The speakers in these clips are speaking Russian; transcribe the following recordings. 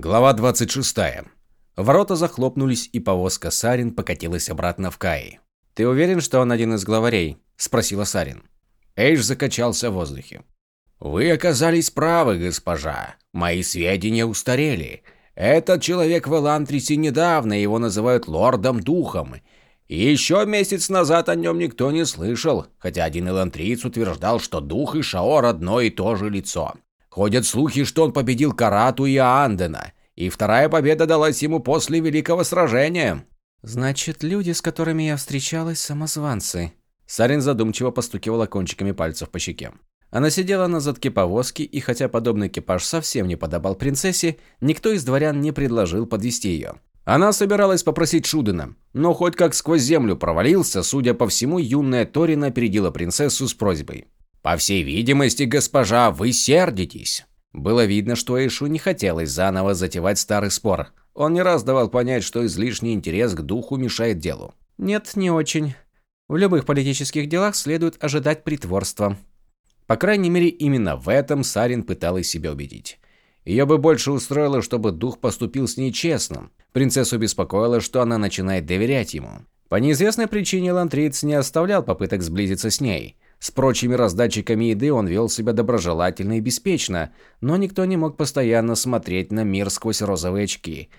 Глава 26. Ворота захлопнулись, и повозка Сарин покатилась обратно в Каи. «Ты уверен, что он один из главарей?» – спросила Сарин. Эйш закачался в воздухе. «Вы оказались правы, госпожа. Мои сведения устарели. Этот человек в Элантрисе недавно, его называют лордом-духом. Еще месяц назад о нем никто не слышал, хотя один элантриец утверждал, что дух и Шаор одно и то же лицо. Ходят слухи, что он победил Карату и Андена, и вторая победа далась ему после Великого Сражения. «Значит, люди, с которыми я встречалась, самозванцы». Сарин задумчиво постукивала кончиками пальцев по щеке. Она сидела на задке повозки, и хотя подобный экипаж совсем не подобал принцессе, никто из дворян не предложил подвести ее. Она собиралась попросить Шудена, но хоть как сквозь землю провалился, судя по всему, юная Торина опередила принцессу с просьбой. «По всей видимости, госпожа, вы сердитесь». Было видно, что Эйшу не хотелось заново затевать старый спор. Он не раз давал понять, что излишний интерес к духу мешает делу. «Нет, не очень. В любых политических делах следует ожидать притворства». По крайней мере, именно в этом Сарин пыталась себя убедить. Ее бы больше устроило, чтобы дух поступил с ней честно. Принцессу беспокоило, что она начинает доверять ему. По неизвестной причине Лантриц не оставлял попыток сблизиться с ней – с прочими раздатчиками еды он вел себя доброжелательно и беспечно, но никто не мог постоянно смотреть на мир сквозь розовые очки.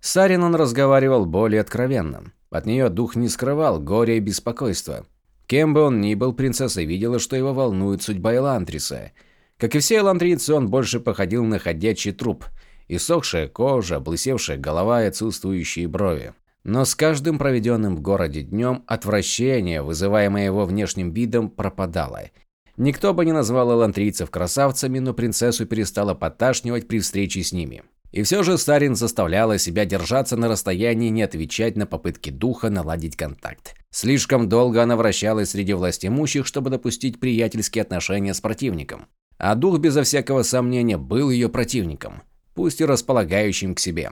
С Сарин он разговаривал более откровенно. От нее дух не скрывал горя и беспокойства. Кем бы он ни был, принцесса видела, что его волнует судьба Элантриса. Как и все элантрийцы, он больше походил на ходячий труп. Иссохшая кожа, облысевшая голова и отсутствующие брови. Но с каждым проведенным в городе днем отвращение, вызываемое его внешним видом, пропадало. Никто бы не назвал элантрийцев красавцами, но принцессу перестала поташнивать при встрече с ними. И все же Старин заставляла себя держаться на расстоянии и не отвечать на попытки духа наладить контакт. Слишком долго она вращалась среди властимущих, чтобы допустить приятельские отношения с противником. А дух, безо всякого сомнения, был ее противником, пусть и располагающим к себе.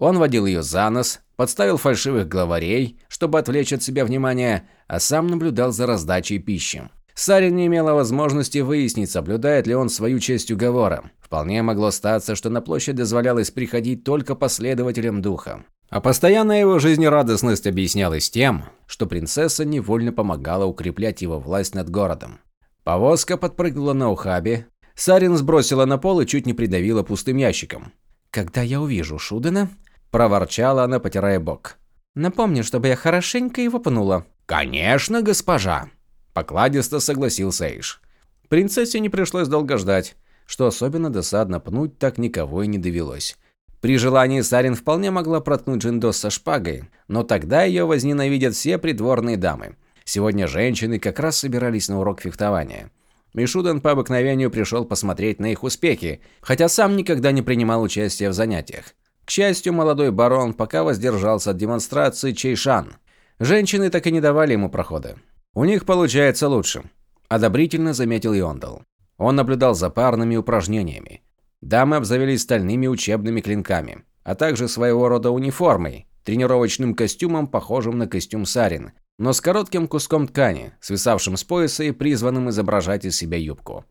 Он водил ее за нос, подставил фальшивых главарей, чтобы отвлечь от себя внимание, а сам наблюдал за раздачей пищи. Сарин не имела возможности выяснить, соблюдает ли он свою часть уговора. Вполне могло статься, что на площадь дозволялось приходить только последователям духа. А постоянная его жизнерадостность объяснялась тем, что принцесса невольно помогала укреплять его власть над городом. Повозка подпрыгнула на ухабе. Сарин сбросила на пол и чуть не придавила пустым ящиком. «Когда я увижу Шудена, проворчала она, потирая бок. Напомни, чтобы я хорошенько его пнула. Конечно, госпожа, покладисто согласился Эйш. Принцессе не пришлось долго ждать, что особенно досадно пнуть так никого и не довелось. При желании Сарин вполне могла проткнуть Джиндос со шпагой, но тогда ее возненавидят все придворные дамы. Сегодня женщины как раз собирались на урок фехтования. Мишуден по обыкновению пришел посмотреть на их успехи, хотя сам никогда не принимал участия в занятиях. К счастью, молодой барон пока воздержался от демонстрации Чейшан. Женщины так и не давали ему прохода. У них получается лучше, одобрительно заметил Йондал. Он наблюдал за парными упражнениями. Дамы обзавелись стальными учебными клинками, а также своего рода униформой, тренировочным костюмом, похожим на костюм Сарин, но с коротким куском ткани, свисавшим с пояса и призванным изображать из себя юбку.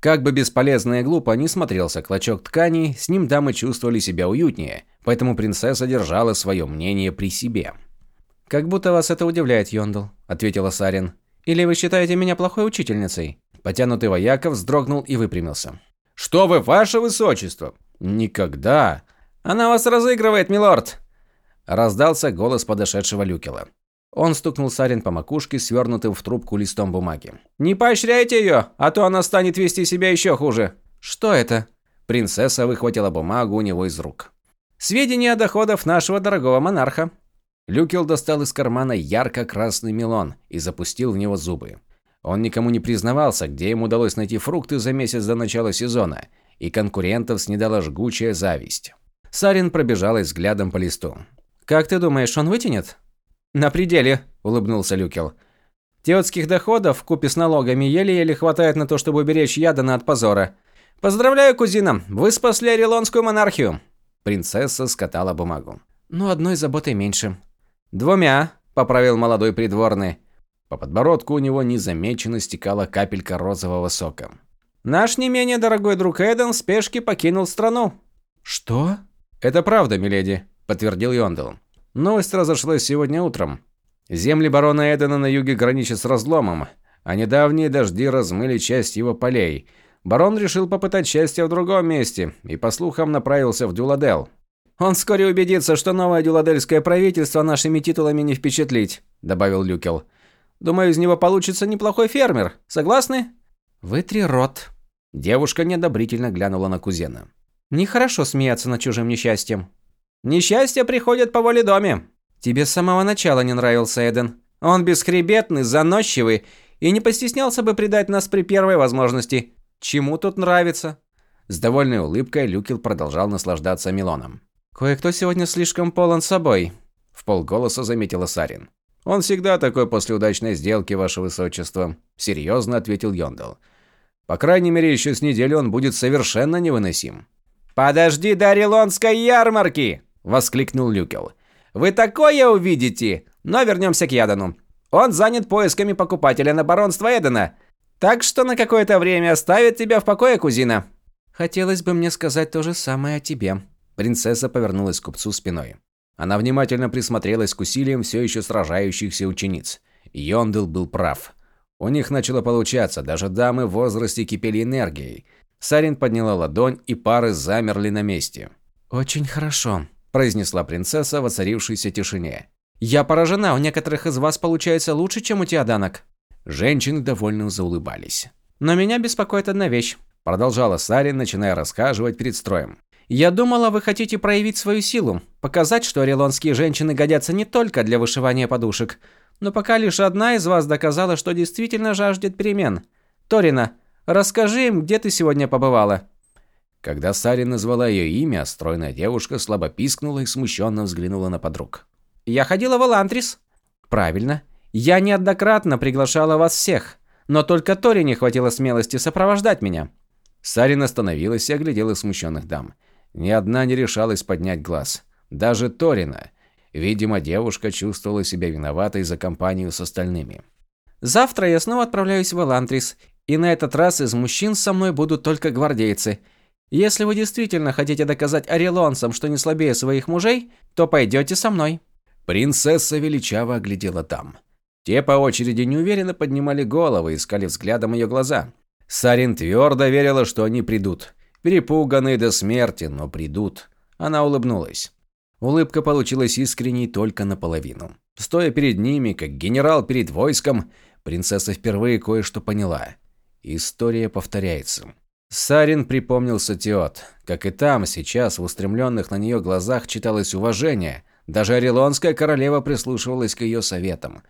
Как бы бесполезно и глупо ни смотрелся клочок ткани, с ним дамы чувствовали себя уютнее, поэтому принцесса держала свое мнение при себе. «Как будто вас это удивляет, Йондл», – ответила Сарин. «Или вы считаете меня плохой учительницей?» Потянутый вояка вздрогнул и выпрямился. «Что вы, ваше высочество?» «Никогда!» «Она вас разыгрывает, милорд!» Раздался голос подошедшего Люкела. Он стукнул Сарин по макушке, свернутым в трубку листом бумаги. «Не поощряйте ее, а то она станет вести себя еще хуже». «Что это?» Принцесса выхватила бумагу у него из рук. «Сведения о доходах нашего дорогого монарха». Люкел достал из кармана ярко-красный мелон и запустил в него зубы. Он никому не признавался, где ему удалось найти фрукты за месяц до начала сезона, и конкурентов снедала жгучая зависть. Сарин пробежалась взглядом по листу. «Как ты думаешь, он вытянет?» «На пределе», – улыбнулся Люкел. «Теотских доходов в купе с налогами еле-еле хватает на то, чтобы уберечь Ядана от позора. Поздравляю, кузина, вы спасли Орелонскую монархию!» Принцесса скатала бумагу. «Ну, одной заботой меньше». «Двумя», – поправил молодой придворный. По подбородку у него незамеченно стекала капелька розового сока. «Наш не менее дорогой друг Эден в спешке покинул страну». «Что?» «Это правда, миледи», – подтвердил Йондел. «Новость разошлась сегодня утром. Земли барона Эдена на юге граничат с разломом, а недавние дожди размыли часть его полей. Барон решил попытать счастье в другом месте и, по слухам, направился в Дюладел. «Он вскоре убедится, что новое дюладельское правительство нашими титулами не впечатлить», – добавил Люкел. «Думаю, из него получится неплохой фермер. Согласны?» «Вытри рот». Девушка неодобрительно глянула на кузена. «Нехорошо смеяться над чужим несчастьем». «Несчастье приходит по воле доме». «Тебе с самого начала не нравился Эден. Он бесхребетный, заносчивый и не постеснялся бы предать нас при первой возможности. Чему тут нравится?» С довольной улыбкой Люкел продолжал наслаждаться Милоном. «Кое-кто сегодня слишком полон собой», – в полголоса заметила Сарин. «Он всегда такой после удачной сделки, ваше высочество», – серьезно ответил Йондал. «По крайней мере, еще с недели он будет совершенно невыносим». «Подожди до Орелонской ярмарки!» – воскликнул Люкел. «Вы такое увидите! Но вернемся к Ядану. Он занят поисками покупателя на баронство Эдена. Так что на какое-то время оставит тебя в покое, кузина». «Хотелось бы мне сказать то же самое о тебе», Принцесса повернулась к купцу спиной. Она внимательно присмотрелась к усилиям все еще сражающихся учениц. Йондел был прав. У них начало получаться, даже дамы в возрасте кипели энергией. Сарин подняла ладонь, и пары замерли на месте. «Очень хорошо», – произнесла принцесса в оцарившейся тишине. «Я поражена, у некоторых из вас получается лучше, чем у теоданок». Женщины довольно заулыбались. «Но меня беспокоит одна вещь», – продолжала Сарин, начиная расхаживать перед строем. Я думала, вы хотите проявить свою силу, показать, что орелонские женщины годятся не только для вышивания подушек, но пока лишь одна из вас доказала, что действительно жаждет перемен. Торина, расскажи им, где ты сегодня побывала. Когда Сари назвала ее имя, стройная девушка слабо пискнула и смущенно взглянула на подруг. «Я ходила в Элантрис». «Правильно. Я неоднократно приглашала вас всех, но только Тори не хватило смелости сопровождать меня». Сарин остановилась и оглядела смущенных дам. Ни одна не решалась поднять глаз. Даже Торина. Видимо, девушка чувствовала себя виноватой за компанию с остальными. «Завтра я снова отправляюсь в Элантрис, и на этот раз из мужчин со мной будут только гвардейцы. Если вы действительно хотите доказать орелонцам, что не слабее своих мужей, то пойдете со мной». Принцесса величаво оглядела там. Те по очереди неуверенно поднимали головы, искали взглядом ее глаза. Сарин твердо верила, что они придут. Перепуганные до смерти, но придут. Она улыбнулась. Улыбка получилась искренней только наполовину. Стоя перед ними, как генерал перед войском, принцесса впервые кое-что поняла. История повторяется. Сарин припомнил Сатиот. Как и там, сейчас в устремленных на нее глазах читалось уважение. Даже Орелонская королева прислушивалась к ее советам.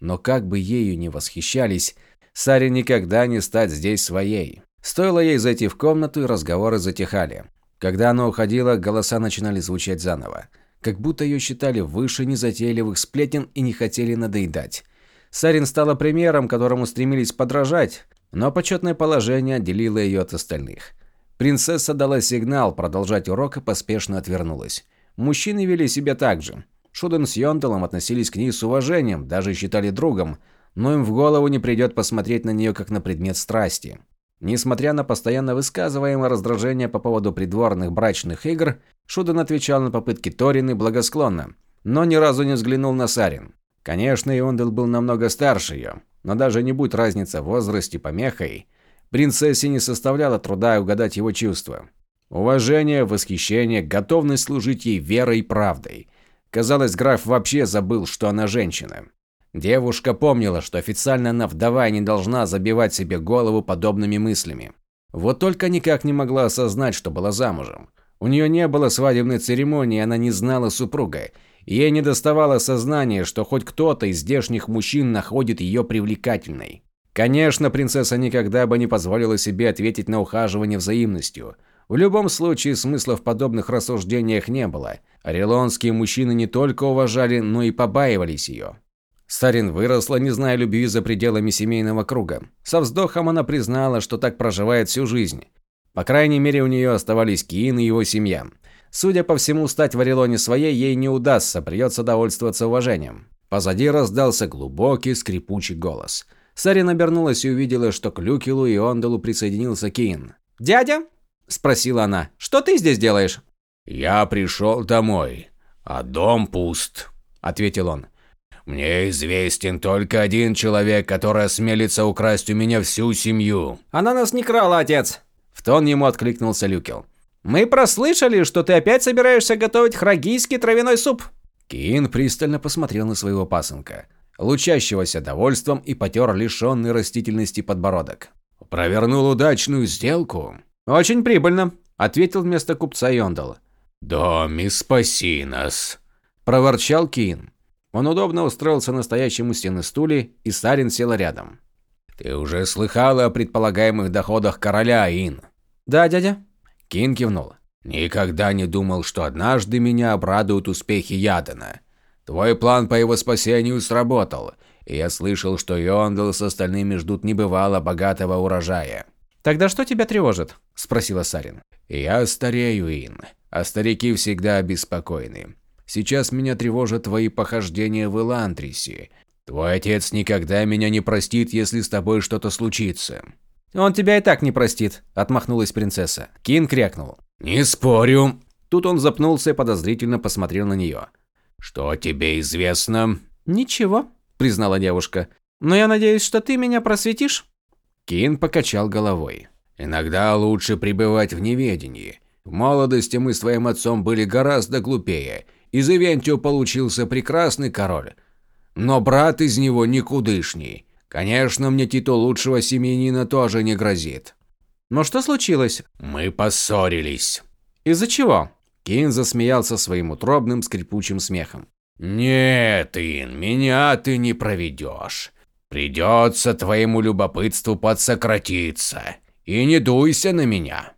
Но как бы ею ни восхищались, Сарин никогда не стать здесь своей. Стоило ей зайти в комнату, и разговоры затихали. Когда она уходила, голоса начинали звучать заново. Как будто ее считали выше незатейливых сплетен и не хотели надоедать. Сарин стала примером, которому стремились подражать, но почетное положение отделило ее от остальных. Принцесса дала сигнал продолжать урок и поспешно отвернулась. Мужчины вели себя так же. Шуден с Йонтелом относились к ней с уважением, даже считали другом, но им в голову не придет посмотреть на нее как на предмет страсти. Несмотря на постоянно высказываемое раздражение по поводу придворных брачных игр, Шуден отвечал на попытки Торины благосклонно, но ни разу не взглянул на Сарин. Конечно, Иондел был намного старше ее, но даже не будь разница в возрасте помехой, принцессе не составляло труда угадать его чувства. Уважение, восхищение, готовность служить ей верой и правдой. Казалось, граф вообще забыл, что она женщина. Девушка помнила, что официально она вдова не должна забивать себе голову подобными мыслями. Вот только никак не могла осознать, что была замужем. У нее не было свадебной церемонии, она не знала супруга. Ей не доставало сознания, что хоть кто-то из здешних мужчин находит ее привлекательной. Конечно, принцесса никогда бы не позволила себе ответить на ухаживание взаимностью. В любом случае, смысла в подобных рассуждениях не было. Орелонские мужчины не только уважали, но и побаивались ее. Сарин выросла, не зная любви за пределами семейного круга. Со вздохом она признала, что так проживает всю жизнь. По крайней мере, у нее оставались Киин и его семья. Судя по всему, стать в Орелоне своей ей не удастся, придется довольствоваться уважением. Позади раздался глубокий скрипучий голос. Сарин обернулась и увидела, что к Люкилу и Ондалу присоединился Киин. «Дядя?» – спросила она. «Что ты здесь делаешь?» «Я пришел домой, а дом пуст», – ответил он. «Мне известен только один человек, который осмелится украсть у меня всю семью». «Она нас не крала, отец!» В тон ему откликнулся Люкел. «Мы прослышали, что ты опять собираешься готовить храгийский травяной суп». Киин пристально посмотрел на своего пасынка, лучащегося довольством и потер лишенный растительности подбородок. «Провернул удачную сделку?» «Очень прибыльно», – ответил вместо купца Йондал. «Доми, спаси нас!» – проворчал Киин. Он удобно устроился на стоящем у стены стуле, и Сарин сел рядом. «Ты уже слыхала о предполагаемых доходах короля, Ин?» «Да, дядя». Кин кивнул. «Никогда не думал, что однажды меня обрадуют успехи Ядена. Твой план по его спасению сработал, и я слышал, что Йондл с остальными ждут небывало богатого урожая». «Тогда что тебя тревожит?» – спросила Сарин. «Я старею, Ин, а старики всегда обеспокоены. Сейчас меня тревожат твои похождения в Элантрисе. Твой отец никогда меня не простит, если с тобой что-то случится». «Он тебя и так не простит», – отмахнулась принцесса. Кин крякнул. «Не спорю». Тут он запнулся и подозрительно посмотрел на нее. «Что тебе известно?» «Ничего», – признала девушка. «Но я надеюсь, что ты меня просветишь?» Кин покачал головой. «Иногда лучше пребывать в неведении. В молодости мы с твоим отцом были гораздо глупее из Ивентио получился прекрасный король. Но брат из него никудышний. Конечно, мне титул лучшего семьянина тоже не грозит. Но что случилось? Мы поссорились. Из-за чего? Кин засмеялся своим утробным скрипучим смехом. «Нет, Ин, меня ты не проведешь. Придется твоему любопытству подсократиться. И не дуйся на меня».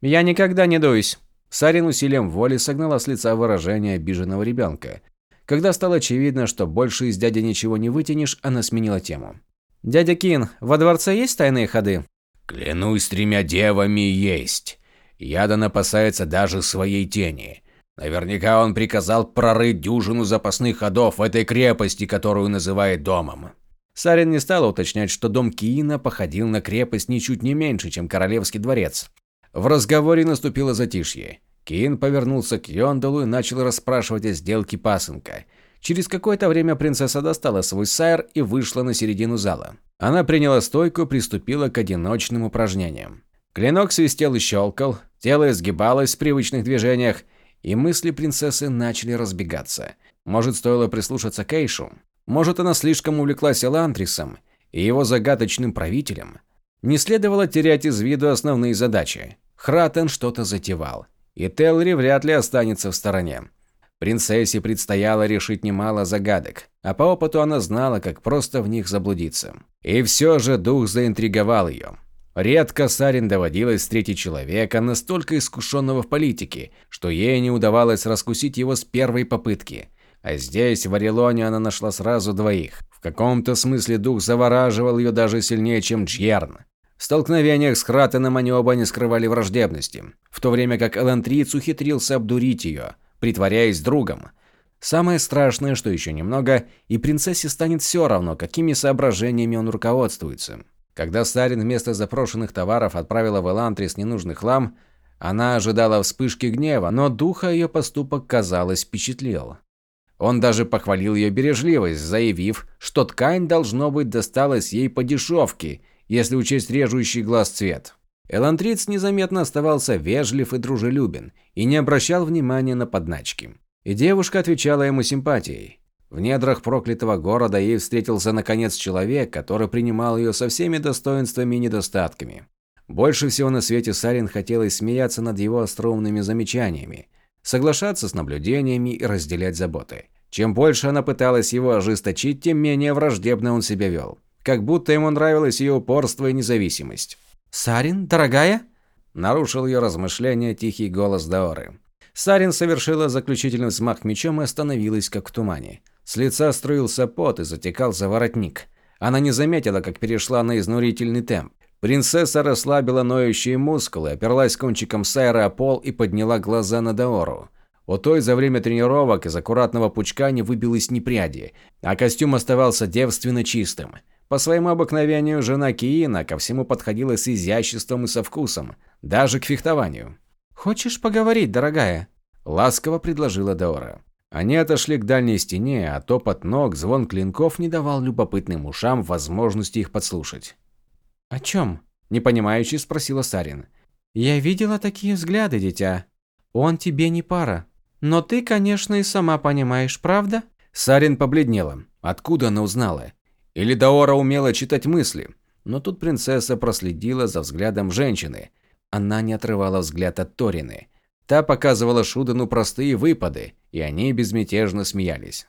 «Я никогда не дуюсь», Сарин усилием воли согнала с лица выражение обиженного ребенка. Когда стало очевидно, что больше из дяди ничего не вытянешь, она сменила тему. «Дядя Кин, во дворце есть тайные ходы?» «Клянусь тремя девами, есть. Ядан опасается даже своей тени. Наверняка он приказал прорыть дюжину запасных ходов в этой крепости, которую называет домом». Сарин не стала уточнять, что дом Киина походил на крепость ничуть не меньше, чем королевский дворец. В разговоре наступило затишье. Кин повернулся к Йондалу и начал расспрашивать о сделке пасынка. Через какое-то время принцесса достала свой сайр и вышла на середину зала. Она приняла стойку приступила к одиночным упражнениям. Клинок свистел и щелкал, тело изгибалось в привычных движениях, и мысли принцессы начали разбегаться. Может, стоило прислушаться к Эйшу? Может, она слишком увлеклась Элантрисом и его загадочным правителем? Не следовало терять из виду основные задачи. Хратен что-то затевал, и Телри вряд ли останется в стороне. Принцессе предстояло решить немало загадок, а по опыту она знала, как просто в них заблудиться. И все же дух заинтриговал ее. Редко Сарин доводилось встретить человека, настолько искушенного в политике, что ей не удавалось раскусить его с первой попытки. А здесь, в Орелоне, она нашла сразу двоих. В каком-то смысле дух завораживал ее даже сильнее, чем Джьерн. В столкновениях с Хратеном они оба не скрывали враждебности, в то время как Элантриец ухитрился обдурить ее, притворяясь другом. Самое страшное, что еще немного, и принцессе станет все равно, какими соображениями он руководствуется. Когда Сарин вместо запрошенных товаров отправила в Элантрис ненужный хлам, она ожидала вспышки гнева, но духа ее поступок, казалось, впечатлил. Он даже похвалил ее бережливость, заявив, что ткань, должно быть, досталась ей по дешевке если учесть режущий глаз цвет. Элантриц незаметно оставался вежлив и дружелюбен и не обращал внимания на подначки. И девушка отвечала ему симпатией. В недрах проклятого города ей встретился наконец человек, который принимал ее со всеми достоинствами и недостатками. Больше всего на свете Сарин хотелось смеяться над его остроумными замечаниями, соглашаться с наблюдениями и разделять заботы. Чем больше она пыталась его ожесточить, тем менее враждебно он себя вел как будто ему нравилось ее упорство и независимость. «Сарин, дорогая?» – нарушил ее размышления тихий голос Даоры. Сарин совершила заключительный взмах мечом и остановилась, как в тумане. С лица струился пот и затекал за воротник. Она не заметила, как перешла на изнурительный темп. Принцесса расслабила ноющие мускулы, оперлась кончиком сайра о пол и подняла глаза на Даору. У той за время тренировок из аккуратного пучка не выбилось ни пряди, а костюм оставался девственно чистым. По своему обыкновению жена Киина ко всему подходила с изяществом и со вкусом, даже к фехтованию. «Хочешь поговорить, дорогая?» Ласково предложила Даора. Они отошли к дальней стене, а топот ног, звон клинков не давал любопытным ушам возможности их подслушать. «О чем?» – непонимающе спросила Сарин. «Я видела такие взгляды, дитя. Он тебе не пара. Но ты, конечно, и сама понимаешь, правда?» Сарин побледнела. Откуда она узнала? Или Даора умела читать мысли? Но тут принцесса проследила за взглядом женщины. Она не отрывала взгляд от Торины. Та показывала Шудану простые выпады, и они безмятежно смеялись.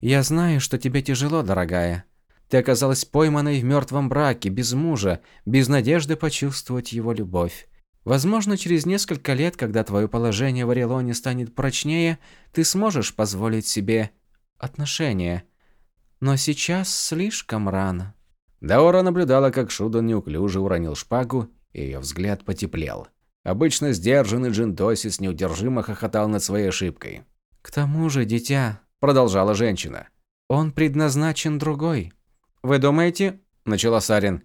«Я знаю, что тебе тяжело, дорогая. Ты оказалась пойманной в мертвом браке, без мужа, без надежды почувствовать его любовь. Возможно, через несколько лет, когда твое положение в Орелоне станет прочнее, ты сможешь позволить себе отношения. Но сейчас слишком рано». Даора наблюдала, как Шудан неуклюже уронил шпагу, и ее взгляд потеплел. Обычно сдержанный Джиндосис неудержимо хохотал над своей ошибкой. «К тому же, дитя», – продолжала женщина, – «он предназначен другой». «Вы думаете?» – начала Сарин.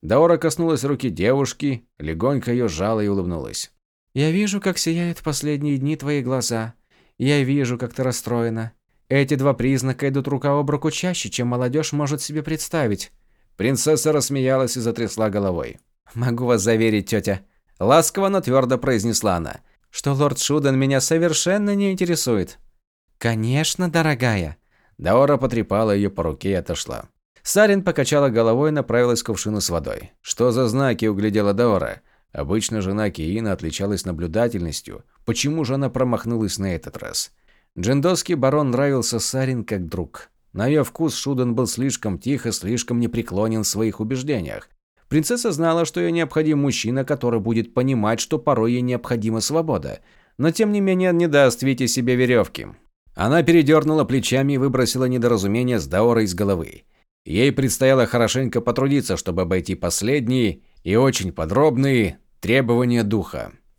Даора коснулась руки девушки, легонько ее сжала и улыбнулась. «Я вижу, как сияют в последние дни твои глаза. Я вижу, как ты расстроена. Эти два признака идут рука об руку чаще, чем молодежь может себе представить». Принцесса рассмеялась и затрясла головой. «Могу вас заверить, тетя, Ласково, но твердо произнесла она, что лорд Шуден меня совершенно не интересует. Конечно, дорогая. Даора потрепала ее по руке и отошла. Сарин покачала головой и направилась к кувшину с водой. Что за знаки углядела Даора? Обычно жена Киина отличалась наблюдательностью. Почему же она промахнулась на этот раз? Джендосский барон нравился Сарин как друг. На ее вкус Шуден был слишком тихо, слишком непреклонен в своих убеждениях. Принцесса знала, что ей необходим мужчина, который будет понимать, что порой ей необходима свобода. Но тем не менее не даст Вите себе веревки. Она передернула плечами и выбросила недоразумение с Даорой из головы. Ей предстояло хорошенько потрудиться, чтобы обойти последние и очень подробные требования духа.